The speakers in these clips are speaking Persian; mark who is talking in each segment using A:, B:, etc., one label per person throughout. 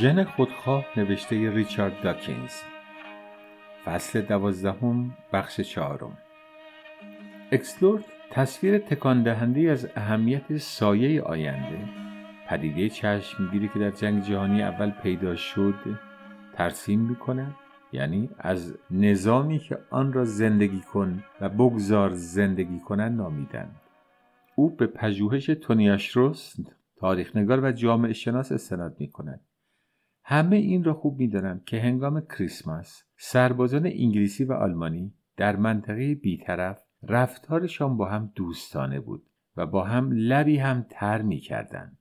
A: ژن خودخواه نوشته ریچارد داکینز. فصل دوازدهم بخش چهارم. اکسلورد تصویر تکان دهنده از اهمیت سایه آینده پدیده چشمگیری که در جنگ جهانی اول پیدا شد ترسیم می‌کند یعنی از نظامی که آن را زندگی کن و بگذار زندگی کنند نامیدند. او به پژوهش تونیاشروس تاریخنگار و جامعه شناس استناد می کند همه این را خوب می‌دانند که هنگام کریسمس سربازان انگلیسی و آلمانی در منطقه بیطرف رفتارشان با هم دوستانه بود و با هم لبی هم تر می کردند.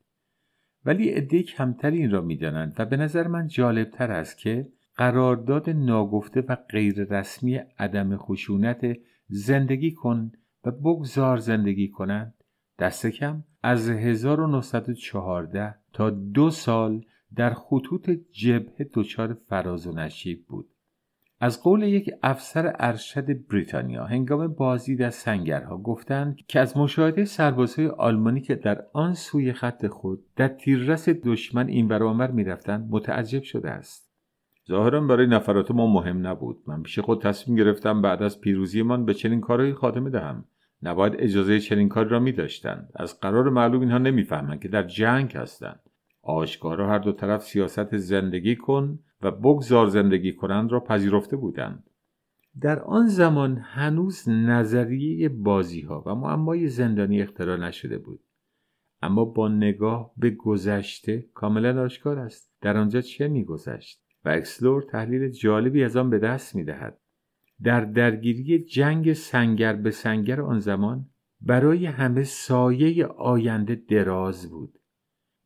A: ولی عده کمتر این را می‌دانند و به نظر من جالبتر است که قرارداد ناگفته و غیر رسمی عدم خشونت زندگی کن و بگذار زندگی کنند دست کم از 1914 تا دو سال در خطوط جبهه دچار فراز و نشیب بود. از قول یک افسر ارشد بریتانیا هنگام بازی در سنگرها گفتند که از مشاهده سربازهای آلمانی که در آن سوی خط خود در تیررس دشمن این برآمر می‌رفتند متعجب شده است. ظاهرا برای نفرات ما مهم نبود. من پیش خود تصمیم گرفتم بعد از پیروزیمان به چنین کارهایی خاتمه دهم. نباید اجازه چنین کاری را می داشتند. از قرار معلوم اینها نمی‌فهمند که در جنگ هستند. آشکارا هر دو طرف سیاست زندگی کن و بگذار زندگی کنند را پذیرفته بودند. در آن زمان هنوز نظریه بازی ها و معمای زندانی اختراع نشده بود. اما با نگاه به گذشته کاملا آشکار است. در آنجا چه میگذشت؟ و اکسلور تحلیل جالبی از آن به دست می‌دهد. در درگیری جنگ سنگر به سنگر آن زمان برای همه سایه آینده دراز بود.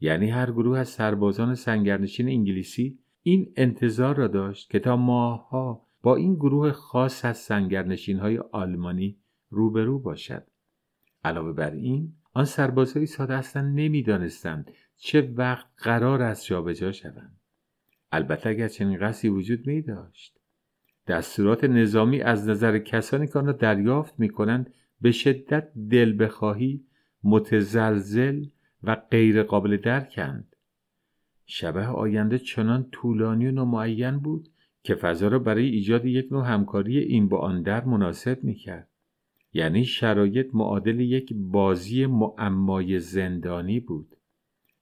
A: یعنی هر گروه از سربازان سنگرنشین انگلیسی این انتظار را داشت که تا ماهها با این گروه خاص از سنگرنشین های آلمانی روبرو باشد. علاوه بر این آن سربازهای ساده اصلا نمی‌دانستند چه وقت قرار است جابجا شوند. البته اگر چنین قصدی وجود می داشت دستورات نظامی از نظر کسانی که آن را دریافت می کنند به شدت دل بخواهی متزلزل و غیر قابل درکند شبه آینده چنان طولانی و نامعین بود که فضا را برای ایجاد یک نوع همکاری این با آن در مناسب می کرد. یعنی شرایط معادل یک بازی معمای زندانی بود.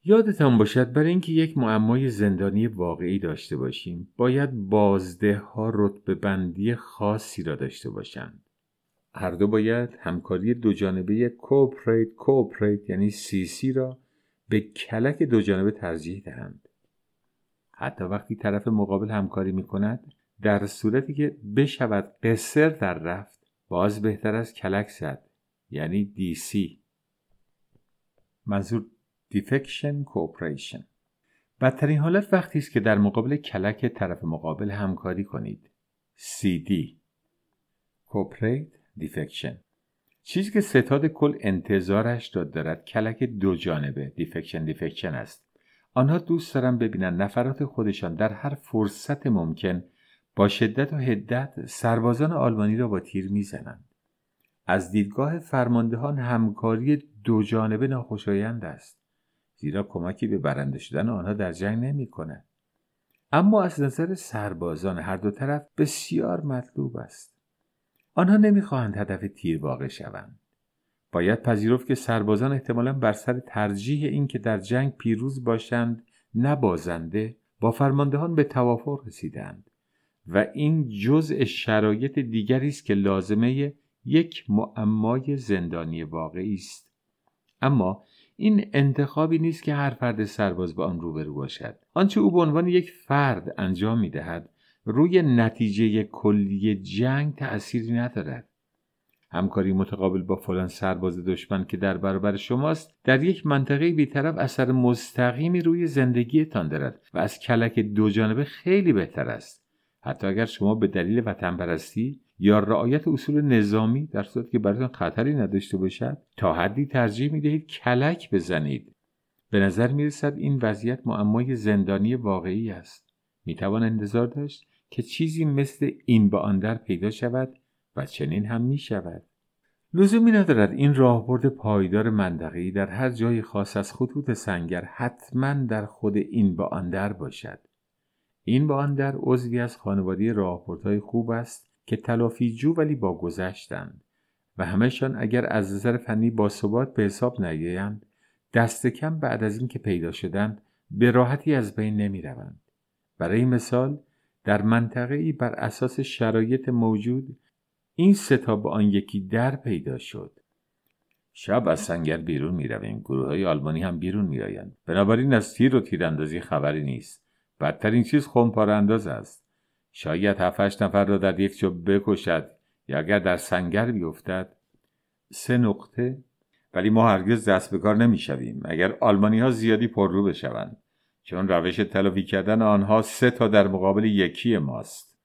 A: یادتان باشد برای اینکه یک معمای زندانی واقعی داشته باشیم باید بازده ها رتبه بندی خاصی را داشته باشند. هر دو باید همکاری دو جانبه کوپریت کوپریت یعنی سی سی را به کلک دو جانبه ترجیح دهند. حتی وقتی طرف مقابل همکاری می کند در صورتی که بشود قصر در رفت باز بهتر از کلک زد یعنی DC منظور defection cooperation بدترین حالت وقتی است که در مقابل کلک طرف مقابل همکاری کنید. CD cooperate defection چیزی که ستاد کل انتظارش را دارد کلک دو جانبه defection defection است آنها دوست دارن ببینن نفرات خودشان در هر فرصت ممکن با شدت و هدت سربازان آلمانی را با تیر می‌زنند از دیدگاه فرماندهان همکاری دو جانبه ناخوشایند است زیرا کمکی به برنده شدن آنها در جنگ نمی کند. اما از نظر سربازان هر دو طرف بسیار مطلوب است. آنها نمی‌خواهند هدف تیر واقع شوند. باید پذیرفت که سربازان احتمالا بر سر ترجیح این که در جنگ پیروز باشند نبازنده با فرماندهان به توافق رسیدند و این جزء شرایط دیگری است که لازمه یک معمای زندانی واقعی است اما این انتخابی نیست که هر فرد سرباز به آن روبرو باشد آنچه او به عنوان یک فرد انجام می دهد روی نتیجه کلی جنگ تأثیری ندارد. همکاری متقابل با فلان سرباز دشمن که در برابر شماست در یک منطقه بیطرف اثر مستقیمی روی زندگیتان دارد و از کلک دو جانبه خیلی بهتر است. حتی اگر شما به دلیل وطن پرستی یا رعایت اصول نظامی در صورتی که براتون خطری نداشته باشد تا حدی ترجیح می‌دهید کلک بزنید. به نظر می‌رسد این وضعیت معمای زندانی واقعی است. می‌توان انتظار داشت که چیزی مثل این با آن در پیدا شود و چنین هم می شود لزومی ندارد این راهبرد پایدار منطقی در هر جای خاص از خطوط سنگر حتما در خود این با آن در باشد این با آن در عضوی از خانواده راهبردهای خوب است که تلافی جو ولی با گذشتند و همهشان اگر از نظر فنی باثبات به حساب نیایند دست کم بعد از اینکه پیدا شدند به راحتی از بین نمی روند. برای مثال در منطقه ای بر اساس شرایط موجود این ستا به آن یکی در پیدا شد. شب از سنگر بیرون می رویم گروه های آلمانی هم بیرون می آیند بنابراین از تیر و تیراندازی خبری نیست. بدترین چیز خمپار انداز است. شاید هفتش نفر را در یک جا بکشد یا اگر در سنگر بیفتد. سه نقطه. ولی ما هرگز دست به کار نمی شویم اگر آلمانی ها زیادی پررو بشوند. چون روش تلافی کردن آنها سه تا در مقابل یکی ماست.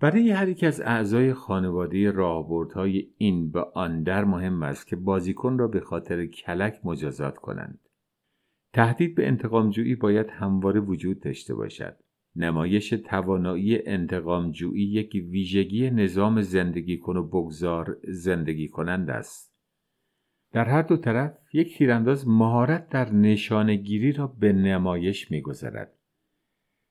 A: برای هر یک از اعضای خانواده راهبردهای این به آن در مهم است که بازیکن را به خاطر کلک مجازات کنند. تهدید به انتقامجویی باید همواره وجود داشته باشد. نمایش توانایی انتقامجویی یک ویژگی نظام زندگی کن و بگذار زندگی کنند است. در هر دو طرف یک تیرانداز مهارت در نشانگیری را به نمایش می‌گذارد.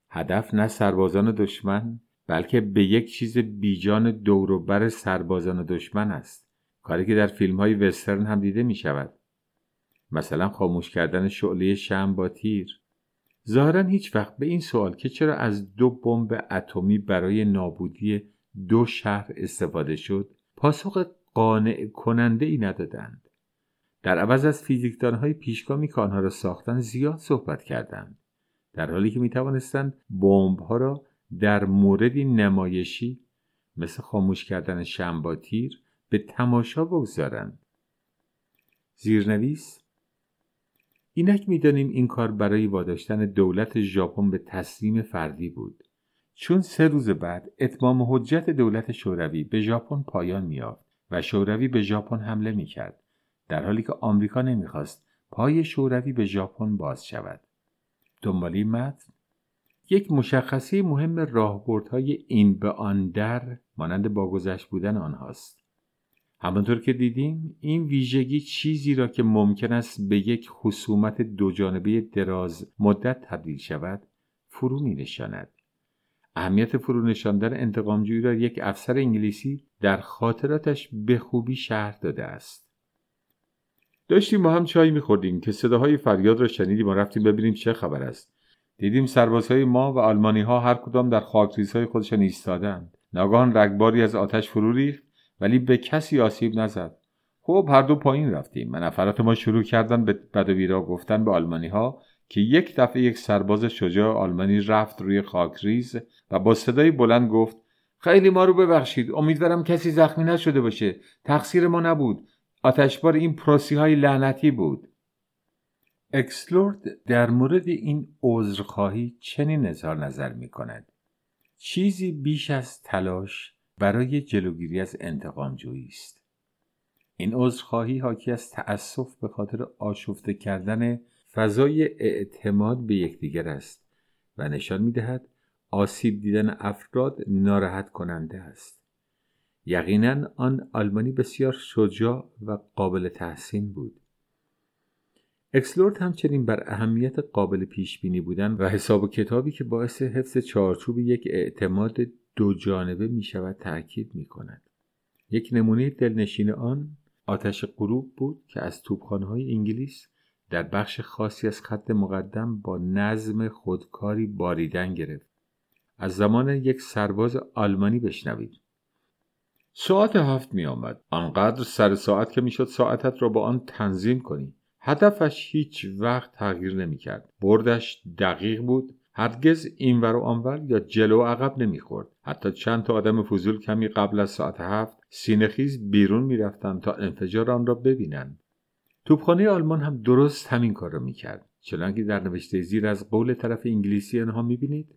A: هدف نه سربازان دشمن بلکه به یک چیز بیجان دوروبر سربازان دشمن است. کاری که در فیلم های وسترن هم دیده می شود مثلا خاموش کردن شعله شم با تیر. ظاهرا هیچ وقت به این سوال که چرا از دو بمب اتمی برای نابودی دو شهر استفاده شد پاسخ قانع کننده ای ندادند. در عوض از فیزیکدانهای پیشگامی که آنها را ساختن زیاد صحبت کردند. در حالی که می توانستند بمب ها را در موردی نمایشی مثل خاموش کردن شم با تیر به تماشا بگذارند. زیرنویس اینک می‌دانیم این کار برای واداشتن دولت ژاپن به تسلیم فردی بود. چون سه روز بعد اتمام حجت دولت شوروی به ژاپن پایان میافت و شوروی به ژاپن حمله می‌کرد. در حالی که آمریکا نمی‌خواست پای شوروی به ژاپن باز شود دنبالی متن یک مشخصه مهم راهبردهای این به آن در مانند باگذشت بودن آنهاست همانطور که دیدیم این ویژگی چیزی را که ممکن است به یک خصومت دوجانبه دراز مدت تبدیل شود فرو می نشاند. اهمیت فرو نشاندن انتقامجویی را یک افسر انگلیسی در خاطراتش به خوبی شهر داده است. داشتیم با هم چای میخوردیم که صداهای فریاد را شنیدیم و رفتیم ببینیم چه خبر است. دیدیم سربازهای ما و آلمانی ها هر کدام در خاکریزهای خودشان ایستادند. ناگهان رگباری از آتش فرو ریخت ولی به کسی آسیب نزد خب هر دو پایین رفتیم و نفرات ما شروع کردن به بد و گفتن به آلمانی ها که یک دفعه یک سرباز شجاع آلمانی رفت روی خاکریز و با صدای بلند گفت خیلی ما رو ببخشید امیدوارم کسی زخمی نشده باشه تقصیر ما نبود آتشبار این پروسی های لعنتی بود. اکسلورد در مورد این عذرخواهی چنین اظهار نظر می کند چیزی بیش از تلاش برای جلوگیری از انتقام جویی است. این عذرخواهی حاکی از تأسف به خاطر آشفته کردن فضای اعتماد به یکدیگر است و نشان می‌دهد آسیب دیدن افراد ناراحت کننده است. یقینا آن آلمانی بسیار شجاع و قابل تحسین بود اکسلورد همچنین بر اهمیت قابل پیش بینی بودن و حساب و کتابی که باعث حفظ چارچوب یک اعتماد دو جانبه می شود تأکید می کند. یک نمونه دلنشین آن آتش غروب بود که از توبخانه های انگلیس در بخش خاصی از خط مقدم با نظم خودکاری باریدن گرفت. از زمان یک سرباز آلمانی بشنوید. ساعت هفت می آمد. آنقدر سر ساعت که می‌شد ساعتت را با آن تنظیم کنی. هدفش هیچ وقت تغییر نمی کرد. بردش دقیق بود هرگز اینور و آنور یا جلو و عقب نمی‌خورد حتی چند تا آدم فضول کمی قبل از ساعت هفت سینهخیز بیرون می‌رفتند تا انفجار آن را ببینند توپخانه آلمان هم درست همین کار را می‌کرد چنانکه در نوشته زیر از قول طرف انگلیسی آنها می‌بینید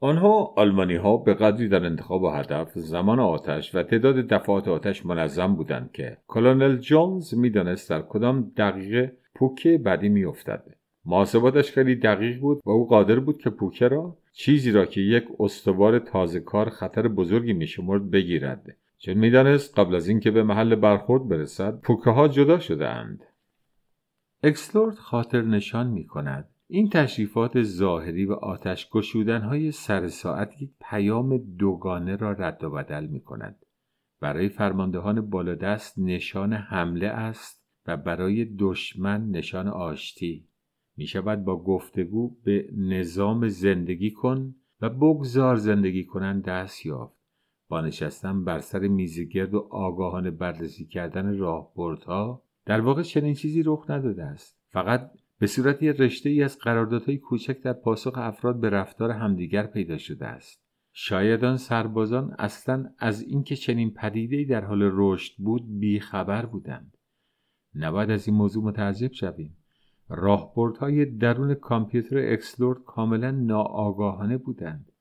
A: آنها آلمانی ها به قدری در انتخاب هدف زمان آتش و تعداد دفعات آتش منظم بودند که کلونل جونز می‌دانست در کدام دقیقه پوکه بعدی میافتد. محاسباتش خیلی دقیق بود و او قادر بود که پوکه را چیزی را که یک استوار تازه کار خطر بزرگی میشمرد بگیرد. چون می‌دانست قبل از اینکه به محل برخورد برسد پوکه ها جدا شدهاند. اکسلورد خاطر نشان می کند این تشریفات ظاهری و آتش گشودن های سر ساعت یک پیام دوگانه را رد و بدل می کند. برای فرماندهان بالادست نشان حمله است و برای دشمن نشان آشتی. می شود با گفتگو به نظام زندگی کن و بگذار زندگی کنن دست یافت. با نشستن بر سر میزگرد و آگاهانه بررسی کردن راهبردها در واقع چنین چیزی رخ نداده است. فقط به صورت یک رشته ای از قراردادهای کوچک در پاسخ افراد به رفتار همدیگر پیدا شده است. شاید آن سربازان اصلا از اینکه چنین پدیدهای در حال رشد بود بیخبر بودند. نباید از این موضوع متعجب شویم. راهبردهای درون کامپیوتر اکسلورد کاملا ناآگاهانه بودند.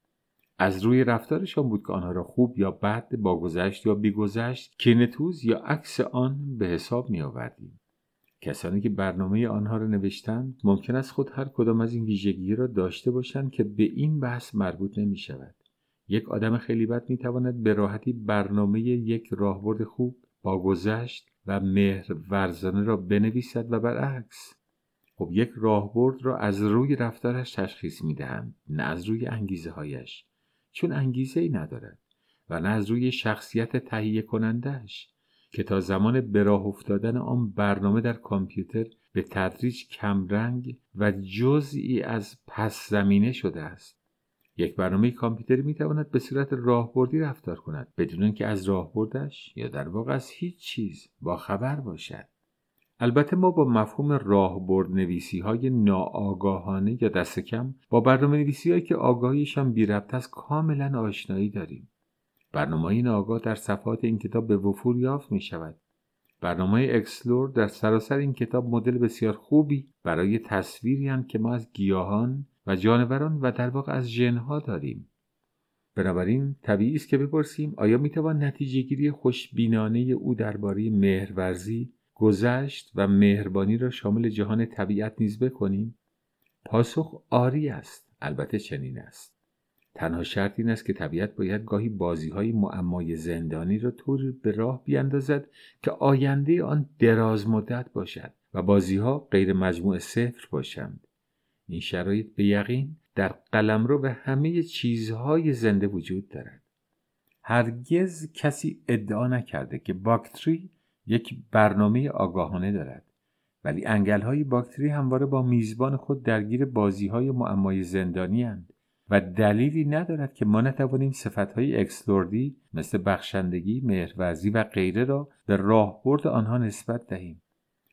A: از روی رفتارشان بود که آنها را خوب یا بد با گذشت یا بیگذشت کینتوز یا عکس آن به حساب می آوردیم کسانی که برنامه آنها را نوشتند ممکن است خود هر کدام از این ویژگی را داشته باشند که به این بحث مربوط نمی شود. یک آدم خیلی بد می تواند به راحتی برنامه یک راهبرد خوب با گذشت و مهر ورزانه را بنویسد و برعکس خب یک راهبرد را از روی رفتارش تشخیص می دهند نه از روی انگیزه هایش چون انگیزه ای ندارد و نه از روی شخصیت تهیه کنندهش که تا زمان به افتادن آن برنامه در کامپیوتر به تدریج کمرنگ و جزئی از پس زمینه شده است. یک برنامه کامپیوتری می تواند به صورت راهبردی رفتار کند بدون اینکه از راهبردش یا در واقع از هیچ چیز با خبر باشد. البته ما با مفهوم راهبرد نویسی های ناآگاهانه یا دست کم با برنامه نویسی هایی که آگاهیشان بی ربط است کاملا آشنایی داریم. برنامه این آگاه در صفحات این کتاب به وفور یافت می شود. برنامه اکسلور در سراسر این کتاب مدل بسیار خوبی برای تصویری که ما از گیاهان و جانوران و در واقع از ژنها داریم. بنابراین طبیعی است که بپرسیم آیا می‌توان نتیجه گیری خوشبینانه او درباره مهرورزی، گذشت و مهربانی را شامل جهان طبیعت نیز بکنیم؟ پاسخ آری است. البته چنین است. تنها شرط این است که طبیعت باید گاهی بازی های معمای زندانی را طور به راه بیاندازد که آینده آن دراز مدت باشد و بازی ها غیر مجموع صفر باشند این شرایط به یقین در قلمرو به همه چیزهای زنده وجود دارد هرگز کسی ادعا نکرده که باکتری یک برنامه آگاهانه دارد ولی انگل های باکتری همواره با میزبان خود درگیر بازی های معمای زندانی هند. و دلیلی ندارد که ما نتوانیم صفتهای اکسلوردی مثل بخشندگی، مهرورزی و غیره را به راهبرد آنها نسبت دهیم.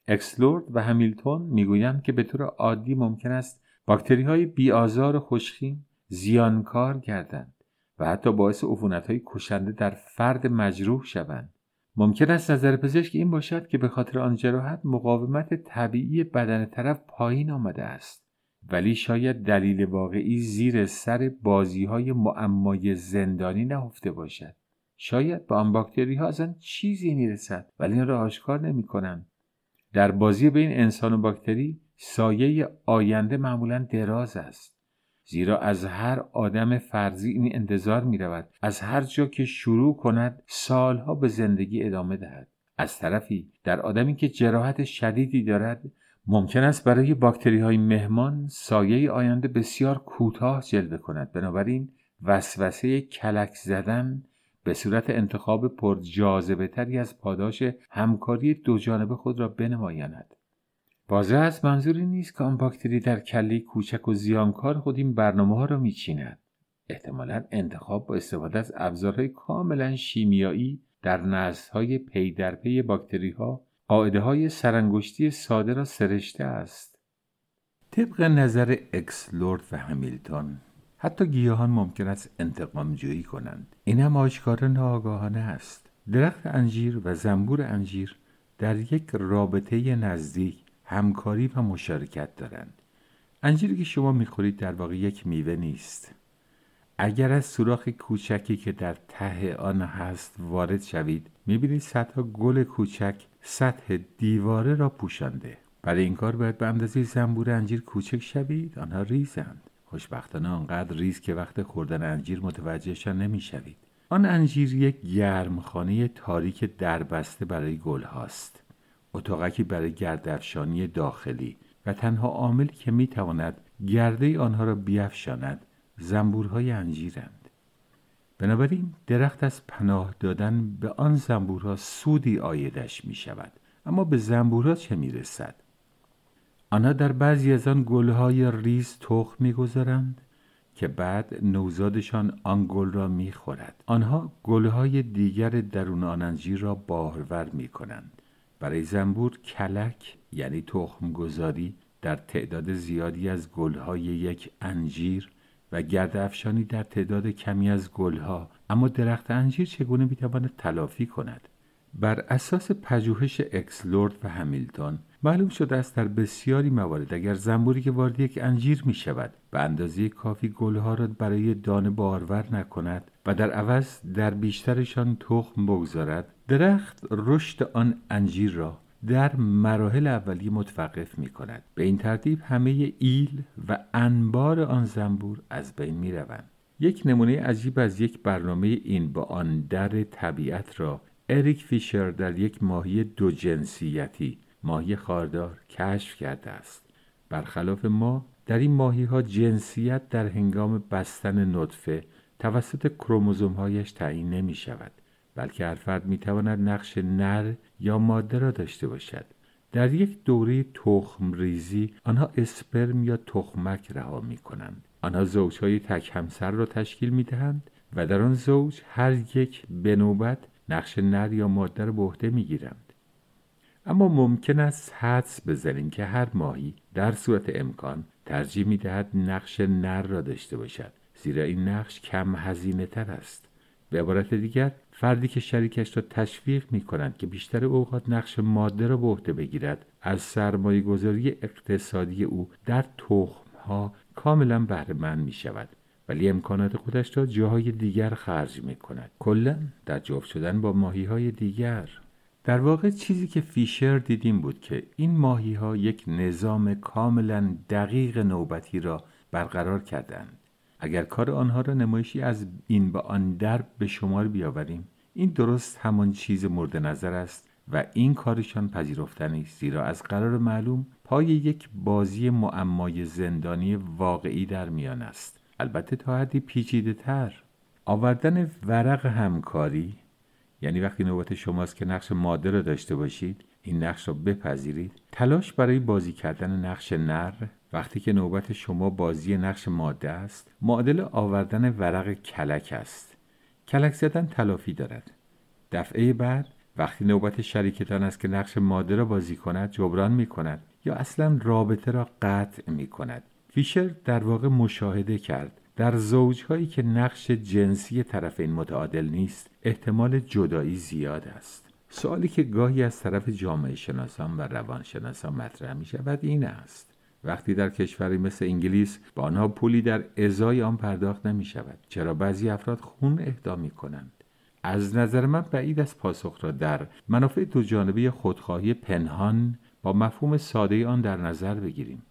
A: اکسلورد و همیلتون می‌گویند که به طور عادی ممکن است باکتری های بیآزار و خوشخیم زیانکار گردند و حتی باعث عفونت های کشنده در فرد مجروح شوند. ممکن است نظر پزشک این باشد که به خاطر آن جراحت مقاومت طبیعی بدن طرف پایین آمده است. ولی شاید دلیل واقعی زیر سر بازی های معمای زندانی نهفته باشد. شاید به آن باکتری ها اصلا چیزی می‌رسد ولی این را آشکار نمی کنند. در بازی بین انسان و باکتری سایه آینده معمولا دراز است. زیرا از هر آدم فرضی این انتظار می رود از هر جا که شروع کند سالها به زندگی ادامه دهد. از طرفی در آدمی که جراحت شدیدی دارد ممکن است برای باکتری های مهمان سایه آینده بسیار کوتاه جلوه کند. بنابراین وسوسه کلک زدن به صورت انتخاب پر جاذبه تری از پاداش همکاری دو جانبه خود را بنمایاند. واضح است منظور این نیست که آن باکتری در کله کوچک و زیانکار خود این برنامه ها را میچیند. احتمالا انتخاب با استفاده از ابزارهای کاملا شیمیایی در نسلهای پی در پی باکتری ها قاعده های سرانگشتی ساده را سرشته است. طبق نظر اکسلراد و همیلتون حتی گیاهان ممکن است انتقام جویی کنند. این هم آشکارا ناآگاهانه است. درخت انجیر و زنبور انجیر در یک رابطه نزدیک همکاری و مشارکت دارند. انجیری که شما می‌خورید در واقع یک میوه نیست. اگر از سوراخ کوچکی که در ته آن هست وارد شوید می‌بینید صدها گل کوچک سطح دیواره را پوشانده. برای این کار باید به اندازه زنبور انجیر کوچک شوید آنها ریزند. خوشبختانه آنقدر ریز که وقت خوردن انجیر متوجهشان نمی‌شوید. آن انجیر یک گرمخانه تاریک دربسته برای گل هاست. اتاقکی برای گردافشانی داخلی و تنها عاملی که می‌تواند گرده آنها را بیفشاند زنبورهای انجیرند. بنابراین درخت از پناه دادن به آن زنبورها سودی عایدش می شود اما به زنبورها چه می رسد؟ آنها در بعضی از آن گلهای ریز تخم می‌گذارند که بعد نوزادشان آن گل را می‌خورد. آنها گلهای دیگر درون آن انجیر را بارور می کنند برای زنبور کلک یعنی تخم گذاری در تعداد زیادی از گلهای یک انجیر و گرد افشانی در تعداد کمی از گلها. اما درخت انجیر چگونه می‌تواند تلافی کند؟ بر اساس پژوهش اکسلراد و همیلتون معلوم شده است در بسیاری موارد اگر زنبوری که وارد یک انجیر می شود به اندازه کافی گلها را برای دانه بارور نکند و در عوض در بیشترشان تخم بگذارد درخت رشد آن انجیر را در مراحل اولیه متوقف می کند به این ترتیب همه ایل و تبار آن زنبور از بین می روند یک نمونه عجیب از یک برنامه این به آن در طبیعت را اریک فیشر در یک ماهی دو جنسیتی ماهی خاردار کشف کرده است. برخلاف ما در این ماهی ها جنسیت در هنگام بستن نطفه توسط کروموزومهایش تعیین نمی شود بلکه هر فرد می تواند نقش نر یا ماده را داشته باشد. در یک دوره تخم ریزی آنها اسپرم یا تخمک رها می کنند آنها زوجهای تک همسر را تشکیل می دهند و در آن زوج هر یک به نوبت نقش نر یا ماده را به عهده می گیرند اما ممکن است حدس بزنیم که هر ماهی در صورت امکان ترجیح می دهد نقش نر را داشته باشد زیرا این نقش کم هزینه تر است. به عبارت دیگر فردی که شریکش را تشویق می کنند که بیشتر اوقات نقش ماده را به عهده بگیرد از سرمایه گذاری اقتصادی او در تخم ها کاملا بهرهمند می شود ولی امکانات خودش را جاهای دیگر خرج می کند کلا در جفت شدن با ماهی های دیگر. در واقع چیزی که فیشر دیدیم بود که این ماهی ها یک نظام کاملا دقیق نوبتی را برقرار کردند. اگر کار آنها را نمایشی از این به آن در به شمار بیاوریم این درست همان چیز مورد نظر است و این کارشان پذیرفتنی است زیرا از قرار معلوم پای یک بازی معمای زندانی واقعی در میان است. البته تا حدی پیچیده تر. آوردن ورق همکاری یعنی وقتی نوبت شماست که نقش ماده را داشته باشید این نقش را بپذیرید. تلاش برای بازی کردن نقش نر وقتی که نوبت شما بازی نقش ماده است معادل آوردن ورق کلک است. کلک زدن تلافی دارد. دفعه بعد وقتی نوبت شریکتان است که نقش ماده را بازی کند جبران می کند یا اصلا رابطه را قطع می کند. فیشر در واقع مشاهده کرد. در زوجهایی که نقش جنسی طرفین متعادل نیست احتمال جدایی زیاد است. سوالی که گاهی از طرف جامعه شناسان و روانشناسان مطرح می شود این است. وقتی در کشوری مثل انگلیس به آنها پولی در ازای آن پرداخت نمی شود چرا بعضی افراد خون اهدا می کنند از نظر من بعید از پاسخ را در منافع دو جانبه خودخواهی پنهان با مفهوم ساده آن در نظر بگیریم.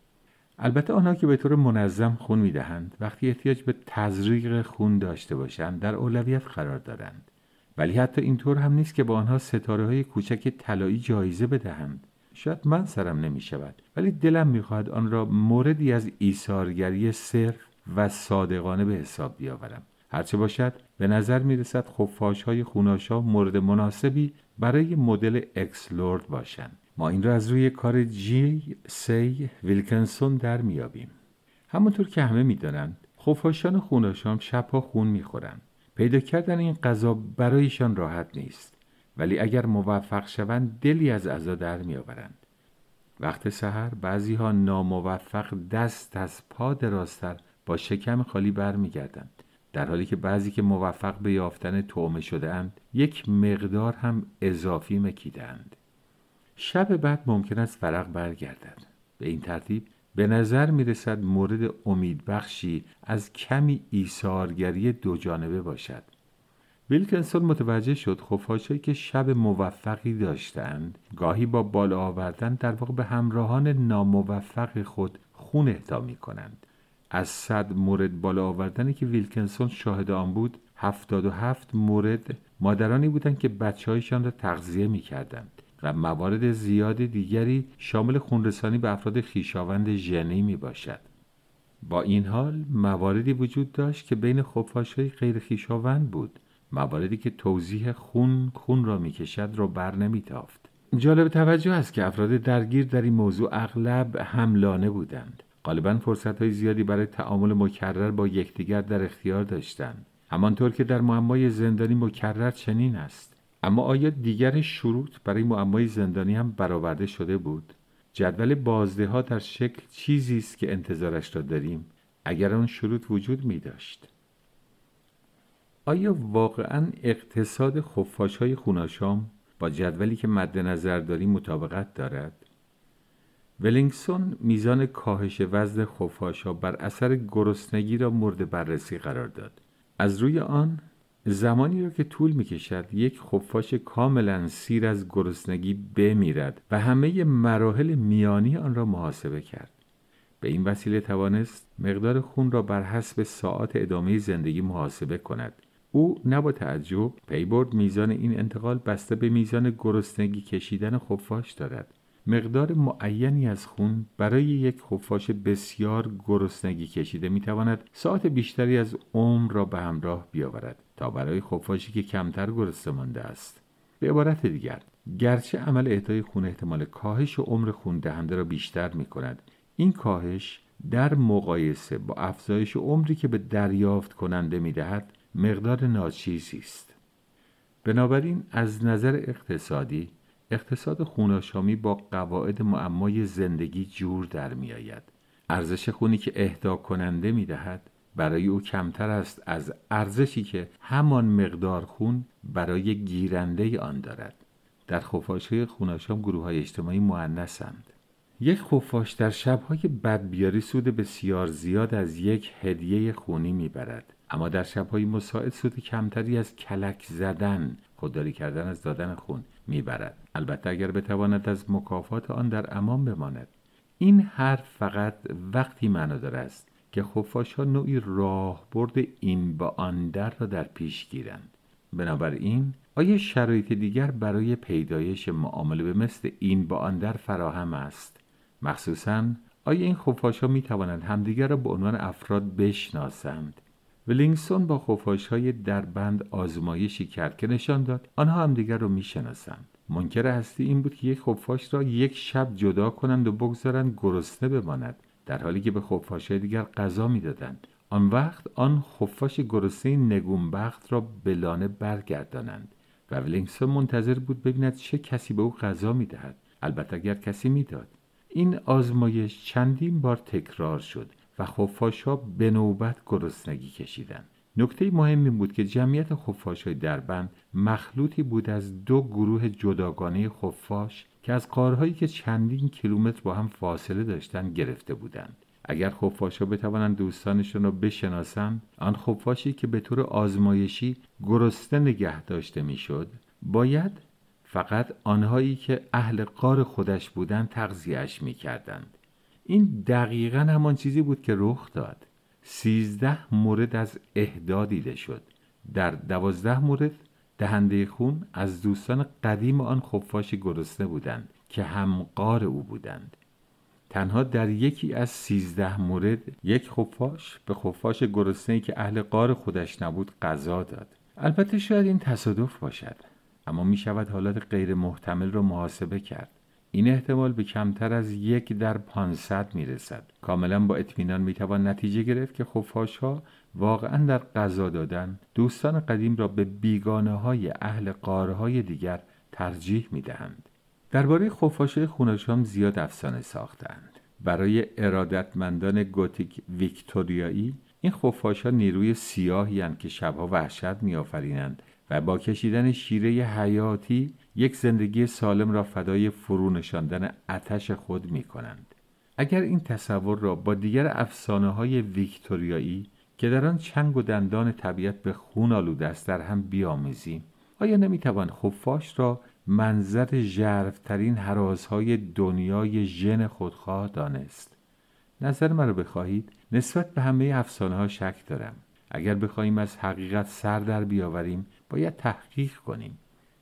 A: البته آنها که به طور منظم خون می‌دهند وقتی احتیاج به تزریق خون داشته باشند در اولویت قرار دارند. ولی حتی اینطور هم نیست که با آنها ستاره های کوچک طلایی جایزه بدهند. شاید من سرم نمی شود ولی دلم می‌خواهد آن را موردی از ایثارگری صرف و صادقانه به حساب بیاورم. هرچه باشد به نظر می رسد خفاش های خوناشا مورد مناسبی برای مدل اکسلورد باشند. ما این را از روی کار جی سی ویلکنسون در میابیم همونطور که همه می‌دانند خفاشان خوناشام شبها خون می‌خورند. پیدا کردن این غذا برایشان راحت نیست. ولی اگر موفق شوند دلی از عزا در میآورند. وقت سحر بعضی ها ناموفق دست از پا درازتر با شکم خالی برمیگردند. در حالی که بعضی که موفق به یافتن تومه شده اند یک مقدار هم اضافی مکیدند شب بعد ممکن است فرق برگردد. به این ترتیب به نظر می رسد مورد امیدبخشی از کمی ایثارگری دو جانبه باشد. ویلکنسون متوجه شد خفاشهایی که شب موفقی داشتند گاهی با بالا آوردن در واقع به همراهان ناموفق خود خون اهدا می کنند از صد مورد بالا آوردنی که ویلکنسون شاهد آن بود هفتاد و هفت مورد مادرانی بودند که بچه هایشان را تغذیه می کردند و موارد زیاد دیگری شامل خونرسانی به افراد خیشاوند ژنی می باشد. با این حال مواردی وجود داشت که بین خفاش های غیر خیشاوند بود مواردی که توضیح خون خون را می‌کشد را بر نمیتافت. جالب توجه است که افراد درگیر در این موضوع اغلب هملانه بودند. غالبا فرصت های زیادی برای تعامل مکرر با یکدیگر در اختیار داشتند. همانطور که در معمای زندانی مکرر چنین است. اما آیا دیگر شروط برای معمای زندانی هم برآورده شده بود؟ جدول بازده ها در شکل چیزی است که انتظارش را داریم. اگر آن شروط وجود می داشت آیا واقعا اقتصاد خفاش های خوناشام با جدولی که مد نظر داریم مطابقت دارد؟ ولینگسون میزان کاهش وزن خفاشها بر اثر گرسنگی را مورد بررسی قرار داد. از روی آن زمانی را که طول می کشد یک خفاش کاملا سیر از گرسنگی بمیرد و همه مراحل میانی آن را محاسبه کرد. به این وسیله توانست مقدار خون را بر حسب ساعات ادامه زندگی محاسبه کند او نه با تعجب پی برد میزان این انتقال بسته به میزان گرسنگی کشیدن خفاش دارد. مقدار معینی از خون برای یک خفاش بسیار گرسنگی کشیده می‌تواند ساعت بیشتری از عمر را به همراه بیاورد تا برای خفاشی که کمتر گرسنه مانده است. به عبارت دیگر گرچه عمل اهدای خون احتمال کاهش عمر خون دهنده را بیشتر می کند این کاهش در مقایسه با افزایش عمری که به دریافت کننده می دهد مقدار ناچیزی است بنابراین از نظر اقتصادی اقتصاد خوناشامی با قواعد معمای زندگی جور در می آید. ارزش خونی که اهدا کننده می دهد برای او کمتر است از ارزشی که همان مقدار خون برای گیرنده آن دارد. در خفاشهای خوناشام گروه های اجتماعی معنسند. یک خفاش در شبهای بدبیاری سود بسیار زیاد از یک هدیه خونی می‌برد اما در شبهای مساعد سود کمتری از کلک زدن خودداری کردن از دادن خون می‌برد. البته اگر بتواند از مکافات آن در امان بماند. این حرف فقط وقتی معنادار است که خفاش ها نوعی راهبرد این با آن در را در پیش گیرند. بنابراین آیا شرایط دیگر برای پیدایش معامله به مثل این با آن در فراهم است؟ مخصوصا آیا این خفاش ها می توانند همدیگر را به عنوان افراد بشناسند؟ ولینگسون با خفاش های در بند آزمایشی کرد که نشان داد آنها همدیگر را می‌شناسند. منکر هستی این بود که یک خفاش را یک شب جدا کنند و بگذارند گرسنه بماند در حالی که به خفاش دیگر غذا می‌دادند. آن وقت آن خفاش گرسنه نگونبخت را به لانه برگردانند و ولینگسون منتظر بود ببیند چه کسی به او غذا می‌دهد. البته اگر کسی می‌داد. این آزمایش چندین بار تکرار شد. و خفاشها به نوبت گرسنگی کشیدند نکته مهم این بود که جمعیت خفاش های دربند مخلوطی بود از دو گروه جداگانه خفاش که از قارهایی که چندین کیلومتر با هم فاصله داشتند گرفته بودند اگر خفاش ها بتوانند دوستانشان را بشناسند آن خفاشی که به طور آزمایشی گرسنه نگه داشته می‌شد باید فقط آنهایی که اهل قار خودش بودند تغذیهش می کردند. این دقیقا همان چیزی بود که رخ داد. سیزده مورد از اهدا دیده شد. در دوازده مورد دهنده خون از دوستان قدیم آن خفاش گرسنه بودند که همقار او بودند. تنها در یکی از سیزده مورد یک خفاش به خفاش گرسنه که اهل قار خودش نبود غذا داد. البته شاید این تصادف باشد اما می شود حالات غیر محتمل را محاسبه کرد این احتمال به کمتر از یک در پانصد می رسد کاملا با اطمینان می توان نتیجه گرفت که خفاش ها واقعا در غذا دادن. دوستان قدیم را به بیگانه های اهل قارهای دیگر ترجیح می دهند درباره خفاش خونشام زیاد افسانه ساختند. برای ارادتمندان گوتیک ویکتوریایی این خفاش ها نیروی سیاهی که شبها وحشت می آفرینند و با کشیدن شیره حیاتی یک زندگی سالم را فدای فرو نشاندن آتش خود می کنند. اگر این تصور را با دیگر افسانه های ویکتوریایی که در آن چنگ و دندان طبیعت به خون آلوده است در هم بیاموزیم آیا نمی‌توان خفاش را منظر ژرفترین حراسهای دنیای ژن خودخواه دانست؟ نظر مرا بخواهید. نسبت به همه افسانه ها شک دارم. اگر بخواهیم از حقیقت سر در بیاوریم باید تحقیق کنیم.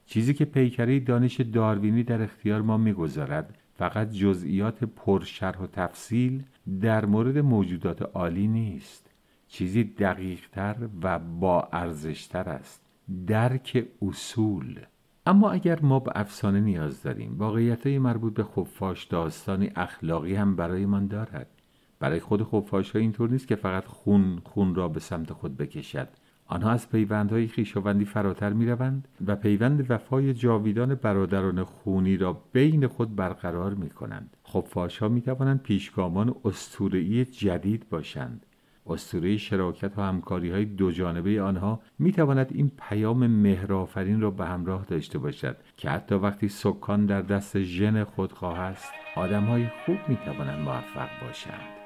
A: چیزی که پیکره دانش داروینی در اختیار ما می‌گذارد فقط جزئیات پرشرح و تفصیل در مورد موجودات عالی نیست. چیزی دقیقتر و با ارزشتر است. درک اصول. اما اگر ما به افسانه نیاز داریم واقعیت مربوط به خفاش داستانی اخلاقی هم برایمان دارد. برای خود خفاش ها اینطور نیست که فقط خون خون را به سمت خود بکشد. آنها از پیوندهای خویشاوندی فراتر می روند و پیوند وفای جاویدان برادران خونی را بین خود برقرار می کنند. خفاش ها می توانند پیشگامان استورعی جدید باشند. اسطوره شراکت و همکاری های دو جانبه آنها می تواند این پیام مهرآفرین را به همراه داشته باشد که حتی وقتی سکان در دست ژن خودخواه است آدم های خوب می توانند موفق باشند.